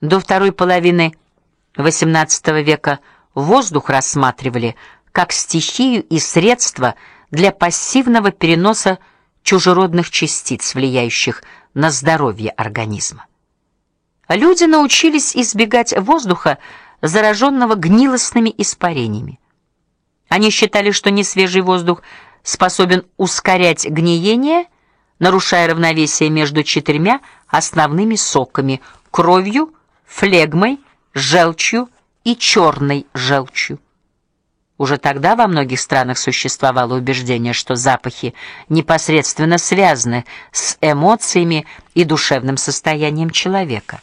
До второй половины XVIII века воздух рассматривали как стихию и средство для пассивного переноса чужеродных частиц, влияющих на здоровье организма. Люди научились избегать воздуха, зараженного гнилостными испарениями. Они считали, что несвежий воздух способен ускорять гниение, нарушая равновесие между четырьмя основными соками: кровью, флегмой, желчью и черной желчью. Уже тогда во многих странах существовало убеждение, что запахи непосредственно связаны с эмоциями и душевным состоянием человека.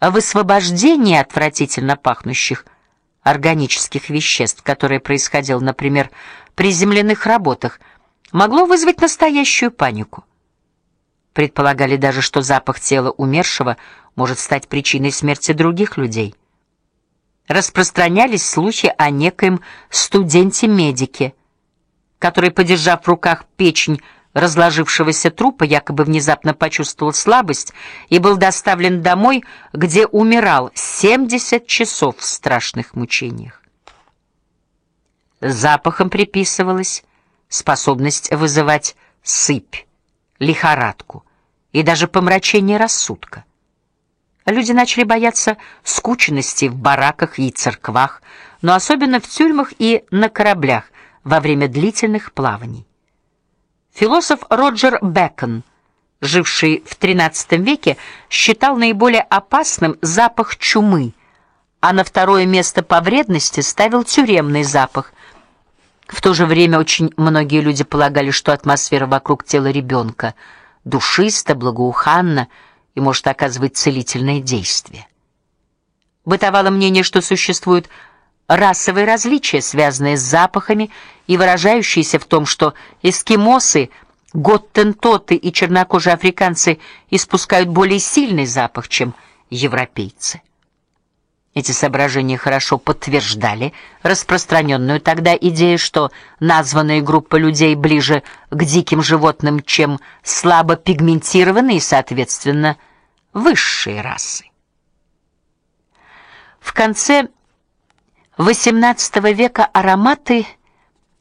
А высвобождение отвратительно пахнущих органических веществ, которое происходило, например, при земляных работах, могло вызвать настоящую панику. Предполагали даже, что запах тела умершего может стать причиной смерти других людей. Распространялись слухи о некоем студенте-медике, который, подержав в руках печень разложившегося трупа, якобы внезапно почувствовал слабость и был доставлен домой, где умирал 70 часов в страшных мучениях. Запахом приписывалась способность вызывать сыпь, лихорадку и даже помрачение рассудка. Люди начали бояться скученности в бараках и церквах, но особенно в тюрьмах и на кораблях во время длительных плаваний. Философ Роджер Бэкон, живший в XIII веке, считал наиболее опасным запах чумы, а на второе место по вредности ставил тюремный запах. В то же время очень многие люди полагали, что атмосфера вокруг тела ребенка душиста, благоуханна, и может оказывать целительное действие. Бытовало мнение, что существуют расовые различия, связанные с запахами и выражающиеся в том, что эскимосы, готтентоты и чернокожие африканцы испускают более сильный запах, чем европейцы. Эти соображения хорошо подтверждали распространенную тогда идею, что названная группа людей ближе к диким животным, чем слабо пигментированные соответственно, высшие расы. В конце XVIII века ароматы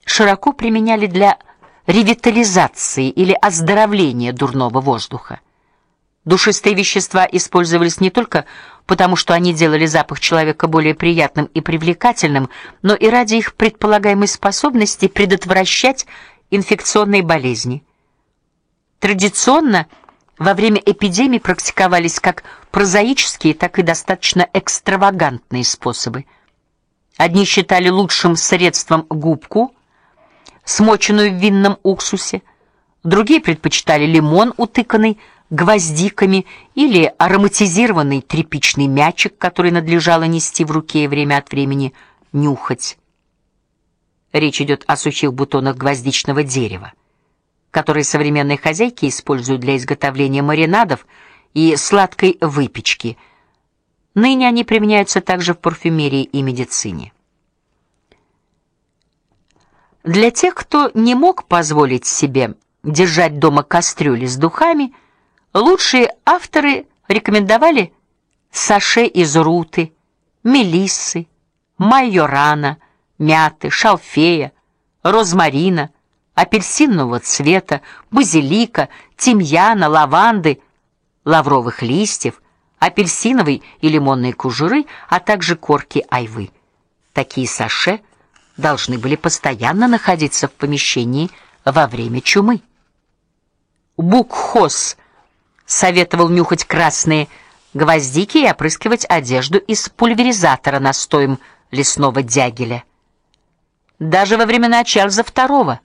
широко применяли для ревитализации или оздоровления дурного воздуха. Душистые вещества использовались не только потому, что они делали запах человека более приятным и привлекательным, но и ради их предполагаемой способности предотвращать инфекционные болезни. Традиционно во время эпидемий практиковались как прозаические, так и достаточно экстравагантные способы. Одни считали лучшим средством губку, смоченную в винном уксусе, другие предпочитали лимон, утыканный гвоздиками или ароматизированный тряпичный мячик, который надлежало нести в руке и время от времени нюхать. Речь идет о сухих бутонах гвоздичного дерева, которые современные хозяйки используют для изготовления маринадов и сладкой выпечки. Ныне они применяются также в парфюмерии и медицине. Для тех, кто не мог позволить себе держать дома кастрюли с духами, Лучшие авторы рекомендовали саше из руты, мелиссы, майорана, мяты, шалфея, розмарина, апельсинового цвета, базилика, тимьяна, лаванды, лавровых листьев, апельсиновой и лимонной кожуры, а также корки айвы. Такие саше должны были постоянно находиться в помещении во время чумы. Букхос советовал нюхать красные гвоздики и опрыскивать одежду из пульверизатора настоем лесного дягеля. Даже во времена Чарльза II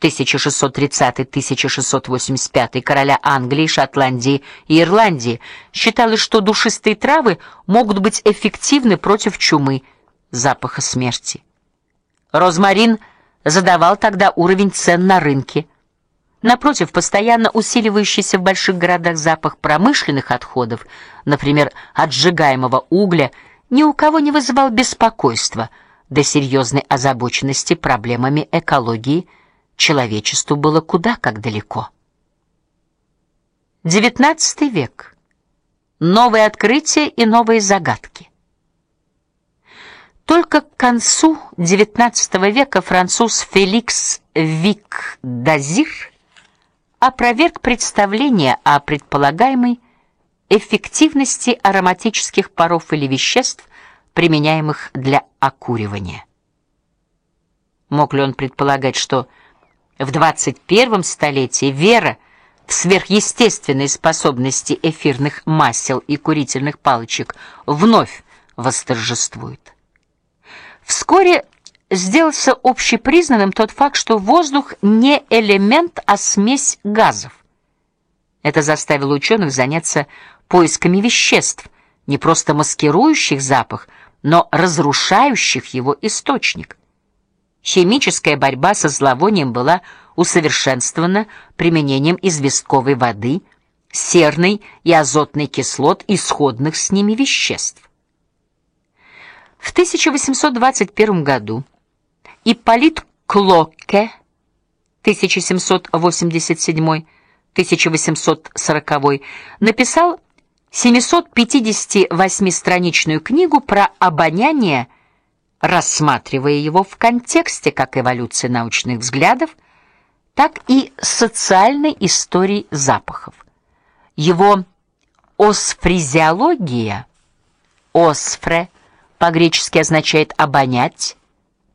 1630-1685 короля Англии, Шотландии и Ирландии считалось, что душистые травы могут быть эффективны против чумы, запаха смерти. Розмарин задавал тогда уровень цен на рынке. Напротив, постоянно усиливающийся в больших городах запах промышленных отходов, например, от сжигаемого угля, ни у кого не вызывал беспокойства, до серьезной озабоченности проблемами экологии человечеству было куда как далеко. XIX век. новые открытия и новые загадки. Только к концу XIX века француз Феликс Вик Дазир опроверг представление о предполагаемой эффективности ароматических паров или веществ, применяемых для окуривания. Мог ли он предполагать, что в 21 столетии вера в сверхъестественные способности эфирных масел и курительных палочек вновь восторжествует? Вскоре сделался общепризнанным тот факт, что воздух не элемент, а смесь газов. Это заставило ученых заняться поисками веществ, не просто маскирующих запах, но разрушающих его источник. Химическая борьба со зловонием была усовершенствована применением известковой воды, серной и азотной кислот и сходных с ними веществ. В 1821 году Ипполит Клокке 1787-1840 написал 758-страничную книгу про обоняние, рассматривая его в контексте как эволюции научных взглядов, так и социальной истории запахов. Его осфризиология, осфре по-гречески означает обонять,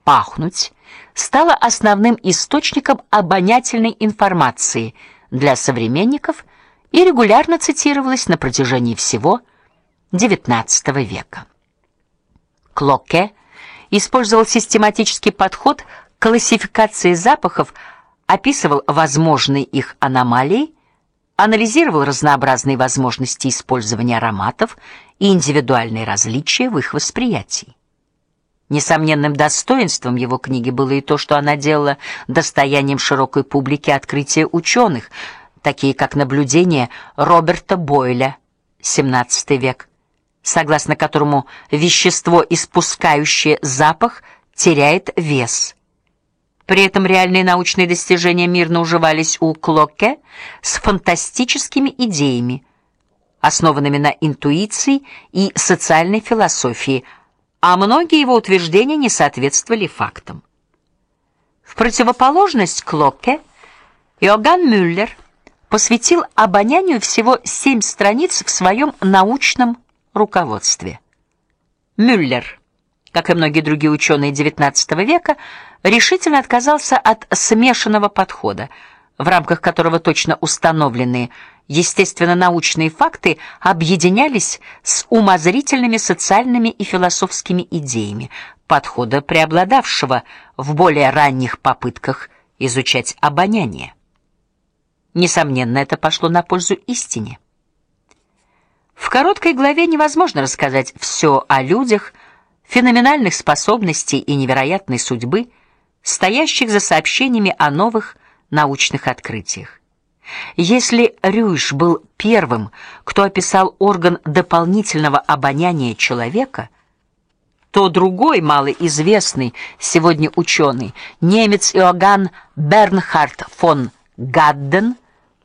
пахнуть, стала основным источником обонятельной информации для современников и регулярно цитировалась на протяжении всего XIX века. Клоке использовал систематический подход к классификации запахов, описывал возможные их аномалии, анализировал разнообразные возможности использования ароматов и индивидуальные различия в их восприятии. Несомненным достоинством его книги было и то, что она делала достоянием широкой публики открытия ученых, такие как наблюдения Роберта Бойля, XVII век, согласно которому вещество, испускающее запах, теряет вес. При этом реальные научные достижения мирно уживались у Клоке с фантастическими идеями, основанными на интуиции и социальной философии – а многие его утверждения не соответствовали фактам. В противоположность Клокке Иоганн Мюллер посвятил обонянию всего семь страниц в своем научном руководстве. Мюллер, как и многие другие ученые XIX века, решительно отказался от смешанного подхода, в рамках которого точно установленные естественно-научные факты объединялись с умозрительными социальными и философскими идеями, подхода преобладавшего в более ранних попытках изучать обоняние. Несомненно, это пошло на пользу истине. В короткой главе невозможно рассказать все о людях, феноменальных способностей и невероятной судьбы, стоящих за сообщениями о новых научных открытиях. Если Рюш был первым, кто описал орган дополнительного обоняния человека, то другой малоизвестный сегодня ученый, немец Иоганн Бернхард фон Гадден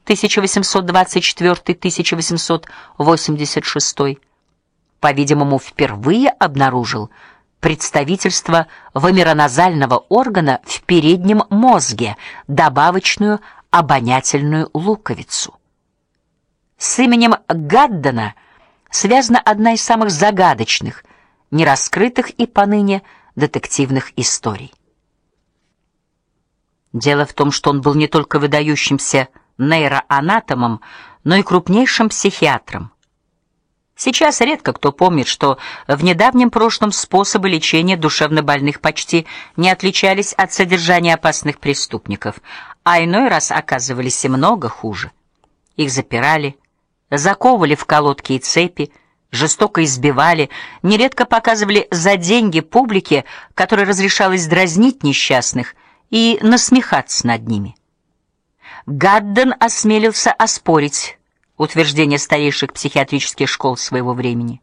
1824-1886, по-видимому, впервые обнаружил представительство вомероназального органа в переднем мозге, добавочную обонятельную луковицу. С именем Гаддена связана одна из самых загадочных, нераскрытых и поныне детективных историй. Дело в том, что он был не только выдающимся нейроанатомом, но и крупнейшим психиатром. Сейчас редко кто помнит, что в недавнем прошлом способы лечения душевнобольных почти не отличались от содержания опасных преступников, а иной раз оказывались и много хуже. Их запирали, заковывали в колодки и цепи, жестоко избивали, нередко показывали за деньги публике, которой разрешалось дразнить несчастных и насмехаться над ними. Гадден осмелился оспорить утверждения старейших психиатрических школ своего времени.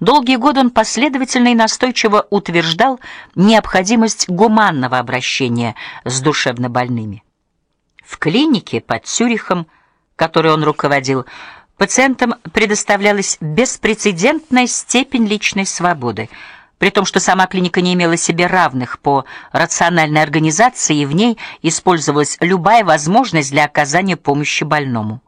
Долгие годы он последовательно и настойчиво утверждал необходимость гуманного обращения с душевнобольными. В клинике под Цюрихом, которой он руководил, Пациентам предоставлялась беспрецедентная степень личной свободы, при том, что сама клиника не имела себе равных по рациональной организации, и в ней использовалась любая возможность для оказания помощи больному.